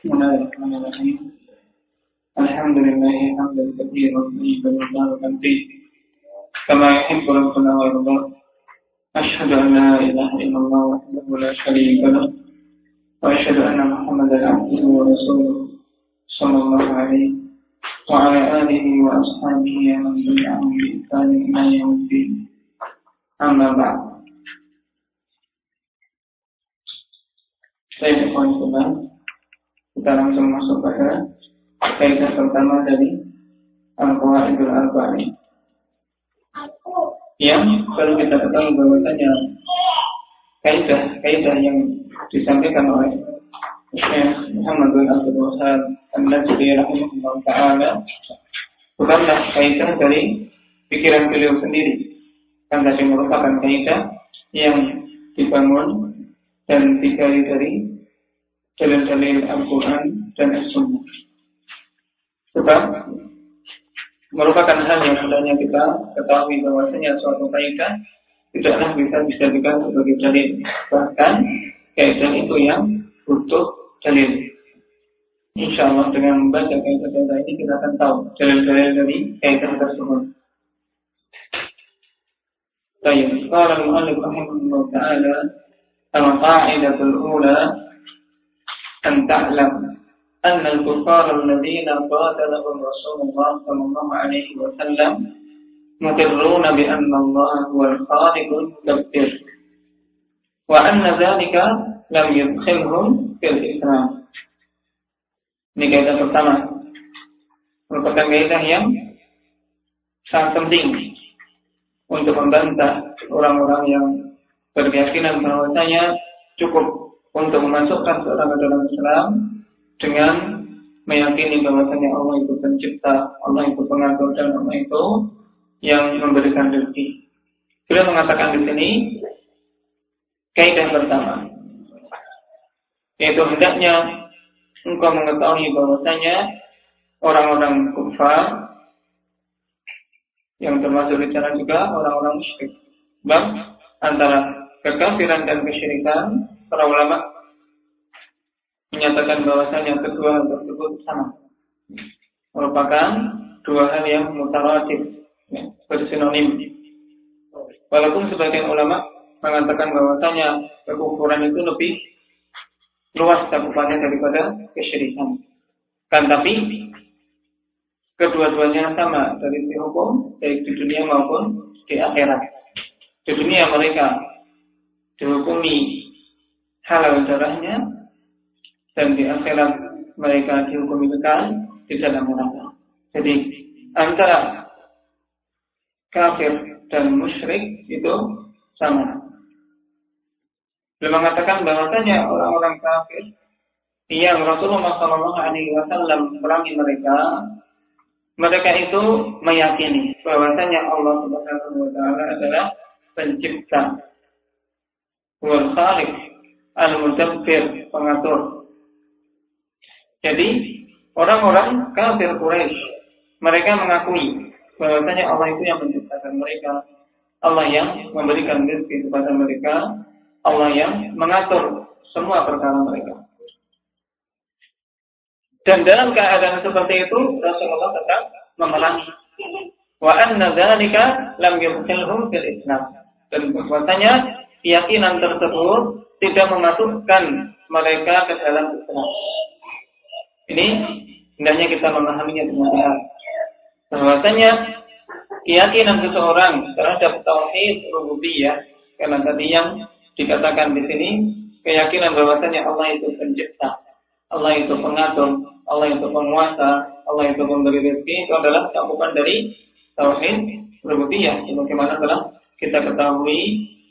الحمد لله حمدا كثيرا طيبا مباركا فيه كما يحب ربنا ويرضى أشهد أن لا إله إلا الله وحده لا شريك له. وأشهد أن محمدا عبده ورسوله صلى الله عليه وعلى آله وأصحابه ومن تبعهم بإحسان إلى يوم الدين. أما بعد. Saya ikhwan kita langsung masuk pada kaidah pertama dari Al-Qawaidul Arba'in. Yang perlu kita ketahui bahwasanya kaidah kaidah yang disampaikan oleh Syekh Muhammad bin Abdul Wahab An-Najdi rahimahullah taala. Bukanlah kaidah dari pikiran beliau sendiri, tadi merupakan kaidah yang dibangun dan digali dari dalil-dalil Al-Quran dan As-Sunnah. Sebab merupakan hal yang hendaknya kita ketahui bahwasanya suatu kaidah tidaklah bisa dijadikan sebagai dalil. Bahkan kaidah itu yang butuh dalil. Insya Allah dengan membaca kaidah-kaidah ini kita akan tahu dalil-dalil dari kaidah tersebut. Baik, qala al-mu'allif rahimahullah ta'ala al-qa'idatul ula أن تعلم أن الكفار الذين قاتلهم رسول الله صلى الله عليه وسلم مقرون بأن الله هو الخالق المدبر وأن ذلك لم يدخلهم في الإسلام Ini kaidah pertama merupakan kaidah yang sangat penting untuk membantah orang-orang yang berkeyakinan bahwasanya cukup untuk memasukkan seorang ke dalam Islam dengan meyakini bahwasanya Allah itu pencipta, Allah itu pengatur dan Allah itu yang memberikan rezeki. Beliau mengatakan di sini kaidah pertama yaitu hendaknya engkau mengetahui bahwasanya orang-orang kufar yang termasuk di juga orang-orang musyrik. Bang antara kekafiran dan kesyirikan para ulama menyatakan bahwasanya kedua hal tersebut sama. Merupakan dua hal yang mutaratif, ya, bersinonim. Walaupun sebagian ulama mengatakan bahwasanya kekufuran itu lebih luas cakupannya daripada kesyirikan. Kan tapi kedua-duanya sama dari sisi hukum baik di dunia maupun di akhirat. Di dunia mereka dihukumi halal darahnya dan di akhirat mereka dihukumi kekal di dalam neraka. Jadi antara kafir dan musyrik itu sama. Beliau mengatakan bahwasanya orang-orang kafir yang Rasulullah Shallallahu Alaihi Wasallam perangi mereka, mereka itu meyakini bahwasanya Allah Subhanahu Wa Taala adalah pencipta, wal al-mudabbir, pengatur. Jadi, orang-orang kafir Quraisy mereka mengakui bahwasanya Allah itu yang menciptakan mereka, Allah yang memberikan rezeki kepada mereka, Allah yang mengatur semua perkara mereka. Dan dalam keadaan seperti itu Rasulullah tetap memerangi. Wa anna dzalika lam yudkhilhum fil Islam. Dan bahwasanya keyakinan tersebut tidak memasukkan mereka ke dalam Islam. Ini hendaknya kita memahaminya dengan benar. Bahwasanya keyakinan seseorang terhadap tauhid rububiyah karena tadi yang dikatakan di sini keyakinan bahwasanya Allah itu pencipta, Allah itu pengatur, Allah itu penguasa, Allah itu pemberi rezeki itu adalah cakupan dari tauhid rububiyah. Bagaimana telah kita ketahui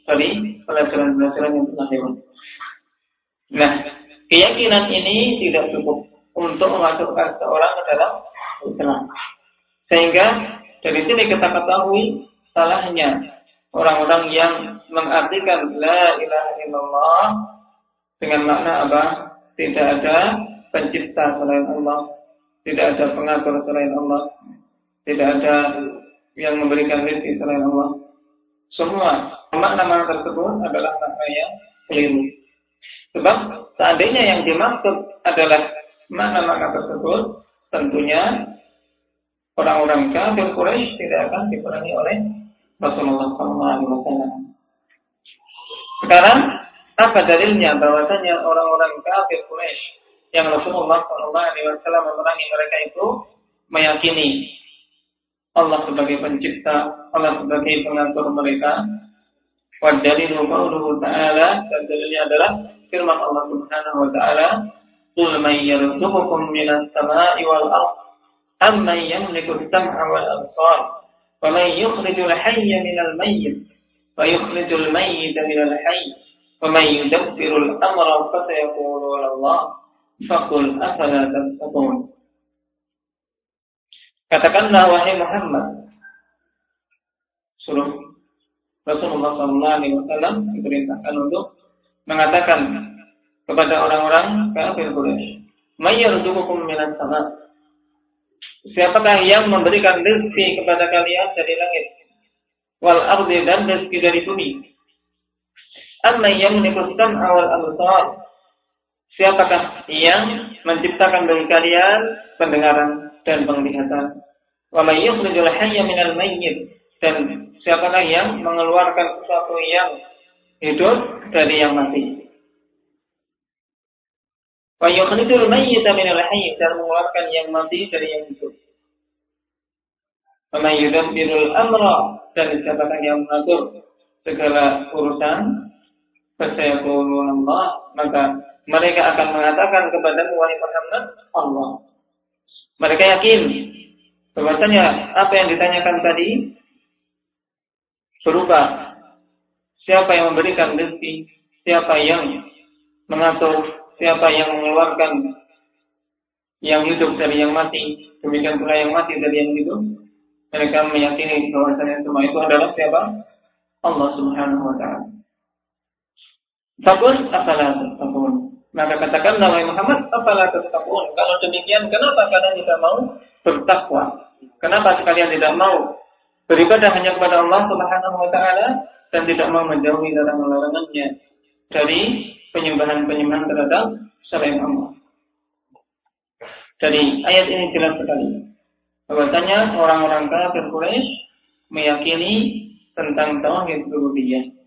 dari pelajaran-pelajaran yang telah lewat. Nah, keyakinan ini tidak cukup untuk memasukkan seorang ke dalam Islam. Sehingga dari sini kita ketahui salahnya orang-orang yang mengartikan la ilaha illallah dengan makna apa? Tidak ada pencipta selain Allah, tidak ada pengatur selain Allah, tidak ada yang memberikan rezeki selain Allah. Semua makna-makna tersebut adalah makna yang keliru. Sebab seandainya yang dimaksud adalah Mana-mana tersebut tentunya orang-orang kafir Quraisy tidak akan diperangi oleh Rasulullah SAW. Sekarang apa dalilnya bahwasanya orang-orang kafir Quraisy yang Rasulullah SAW memerangi mereka itu meyakini Allah sebagai pencipta, Allah sebagai pengatur mereka. Wa dalilu qauluhu ta'ala dan dalilnya adalah firman Allah Subhanahu wa taala, "Qul man yarzuqukum minas sama'i wal ardh amman yamliku as-sam'a wal absar wa man yukhrijul hayya minal mayyit wa yukhrijul mayyita minal hayy wa man yudabbirul amra fa sayaquluna Allah faqul afala tattaqun." Katakanlah wahai Muhammad, suruh Rasulullah SAW diperintahkan untuk mengatakan kepada orang-orang kafir Quraisy, "Mayyarzuqukum minas sama?" Siapakah yang memberikan rezeki kepada kalian dari langit? Wal ardi dan rezeki dari bumi. Amma yang menikutkan awal absar. Siapakah yang menciptakan bagi kalian pendengaran dan penglihatan? Wa may yukhrijul hayya minal mayyit. Dan siapakah yang mengeluarkan sesuatu yang hidup dari yang mati. Wa yukhrijul mayyita minal hayy dan mengeluarkan yang mati dari yang hidup. Wa may yudabbirul amra dan siapakah yang mengatur segala urusan Fasayaqulun Allah maka mereka akan mengatakan kepada wahai Muhammad Allah. Mereka yakin bahwasanya apa yang ditanyakan tadi berupa Siapa yang memberikan rezeki? Siapa yang mengatur? Siapa yang mengeluarkan yang hidup dari yang mati? Demikian pula yang mati dari yang hidup. Mereka meyakini bahwa semua itu adalah siapa? Allah Subhanahu wa taala. Apalah tattaqun. Maka katakan wahai Muhammad, apalah tattaqun. Kalau demikian, kenapa kalian tidak mau bertakwa? Kenapa sekalian tidak mau beribadah hanya kepada Allah Subhanahu wa taala dan tidak mau menjauhi larangan-larangannya dari penyembahan-penyembahan terhadap selain Allah. Dari ayat ini jelas sekali bahwasanya orang-orang kafir Quraisy meyakini tentang tauhid rububiyah.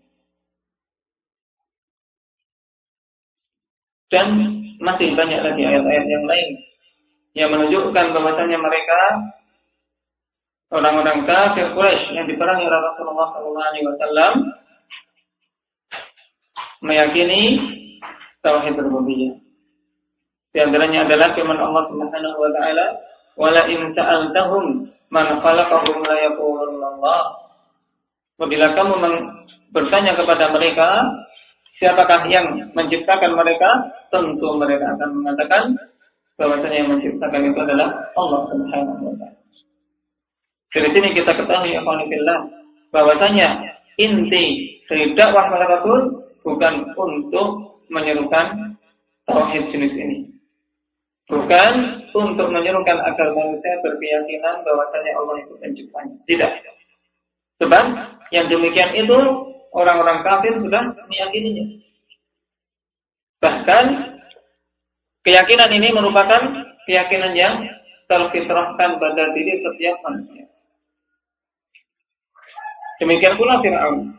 Dan masih banyak lagi ayat-ayat yang lain yang menunjukkan bahwasanya mereka orang-orang kafir Quraisy yang diperangi oleh Rasulullah SAW meyakini tauhid rububiyah. Di antaranya adalah firman Allah Subhanahu wa taala, "Wala in sa'altahum man khalaqahum la yaqulunna Allah." Apabila kamu bertanya kepada mereka, siapakah yang menciptakan mereka? Tentu mereka akan mengatakan bahwasanya yang menciptakan itu adalah Allah Subhanahu wa. Dari sini kita ketahui Alhamdulillah bahwasanya inti dari dakwah Rasul bukan untuk menyerukan tauhid jenis ini. Bukan untuk menyerukan agar manusia berkeyakinan bahwasanya Allah itu penciptanya. Tidak. Sebab yang demikian itu orang-orang kafir sudah meyakininya. Bahkan keyakinan ini merupakan keyakinan yang terfitrahkan pada diri setiap manusia. Demikian pula Fir'aun.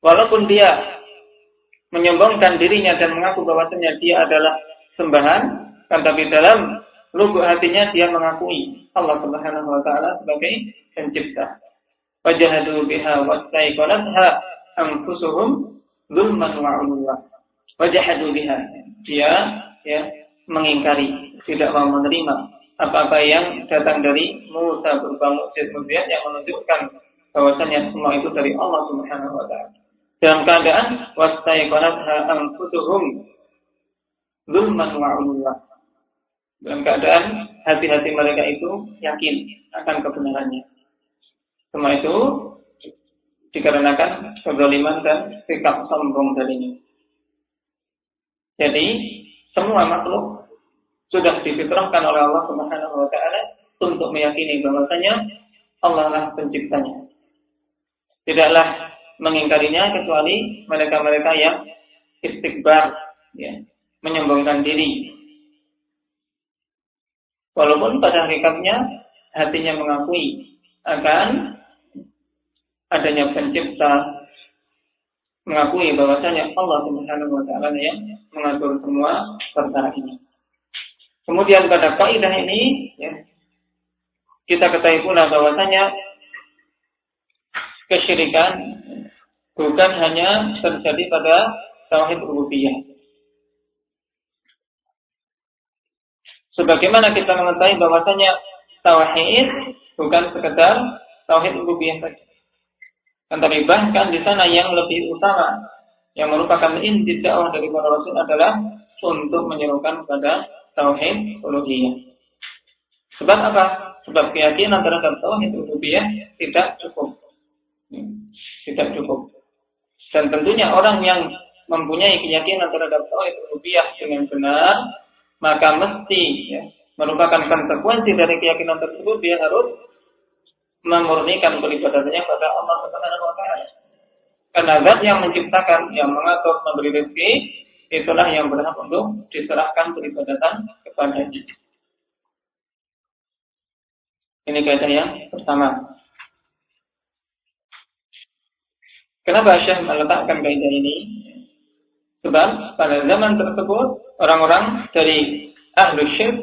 Walaupun dia menyombongkan dirinya dan mengaku bahwasanya dia adalah sembahan, tetapi dalam lubuk hatinya dia mengakui Allah Subhanahu wa taala sebagai pencipta. Wajahadu biha wastaiqanatha anfusuhum dzulman wa 'uluwa. Wajahadu biha. Dia ya mengingkari, tidak mau menerima apa-apa yang datang dari Musa berupa mukjizat yang menunjukkan bahwasanya semua itu dari Allah Subhanahu wa taala. Dalam keadaan wastaiqanatha anfusuhum zulman wa ulwa. Dalam keadaan hati-hati mereka itu yakin akan kebenarannya. Semua itu dikarenakan kezaliman dan sikap sombong darinya. Jadi semua makhluk sudah difitrahkan oleh Allah Subhanahu wa taala untuk meyakini bahwasanya Allah lah penciptanya tidaklah mengingkarinya kecuali mereka-mereka yang istighbar, ya, menyombongkan diri. Walaupun pada hakikatnya hatinya mengakui akan adanya pencipta, mengakui bahwasanya Allah Subhanahu wa taala yang mengatur semua perkara ini. Kemudian pada kaidah ini ya, kita ketahui pula bahwasanya kesyirikan bukan hanya terjadi pada tauhid rububiyah. Sebagaimana kita mengetahui bahwasanya tauhid bukan sekedar tauhid rububiyah saja. Tetapi bahkan di sana yang lebih utama yang merupakan inti dakwah dari para rasul adalah untuk menyerukan kepada tauhid uluhiyah. Sebab apa? Sebab keyakinan terhadap tauhid rububiyah tidak cukup. Tidak cukup. Dan tentunya orang yang mempunyai keyakinan terhadap tauhid rububiyah dengan benar maka mesti ya, merupakan konsekuensi dari keyakinan tersebut dia harus memurnikan peribadatannya pada Allah Subhanahu wa taala. Karena zat yang menciptakan, yang mengatur, memberi rezeki, itulah yang berhak untuk diserahkan peribadatan kepadanya. Ini kaitan yang pertama. Kenapa Syekh meletakkan kaidah ini? Sebab pada zaman tersebut orang-orang dari ahlu syirk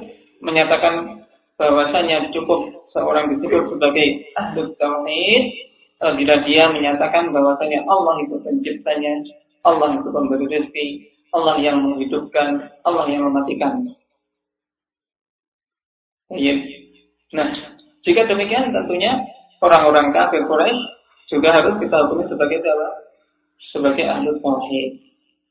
menyatakan bahwasanya cukup seorang disebut sebagai ahlu tauhid bila dia menyatakan bahwasanya Allah itu penciptanya, Allah itu pemberi rezeki, Allah yang menghidupkan, Allah yang mematikan. Iya. Nah, jika demikian tentunya orang-orang kafir Quraisy juga harus kita akui sebagai? Sebagai ahlu tauhid.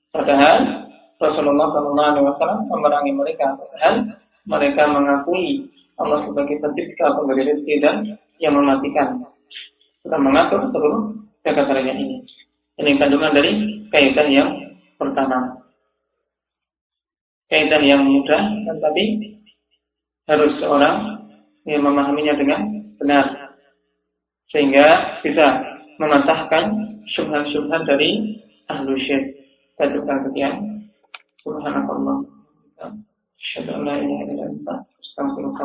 Padahal Rasulullah SAW memerangi mereka. Padahal mereka mengakui Allah sebagai pencipta pemberi rezeki dan yang mematikan. Sudah mengatur seluruh jagat raya ini. Ini kandungan dari kaitan yang pertama. Kaitan yang mudah dan tadi harus seorang yang memahaminya dengan benar sehingga bisa mematahkan syubhat-syubhat dari ahlu syirk. Tadukkan sekian. Subhanallah. Asyhadu an la ilaha illa anta astaghfiruka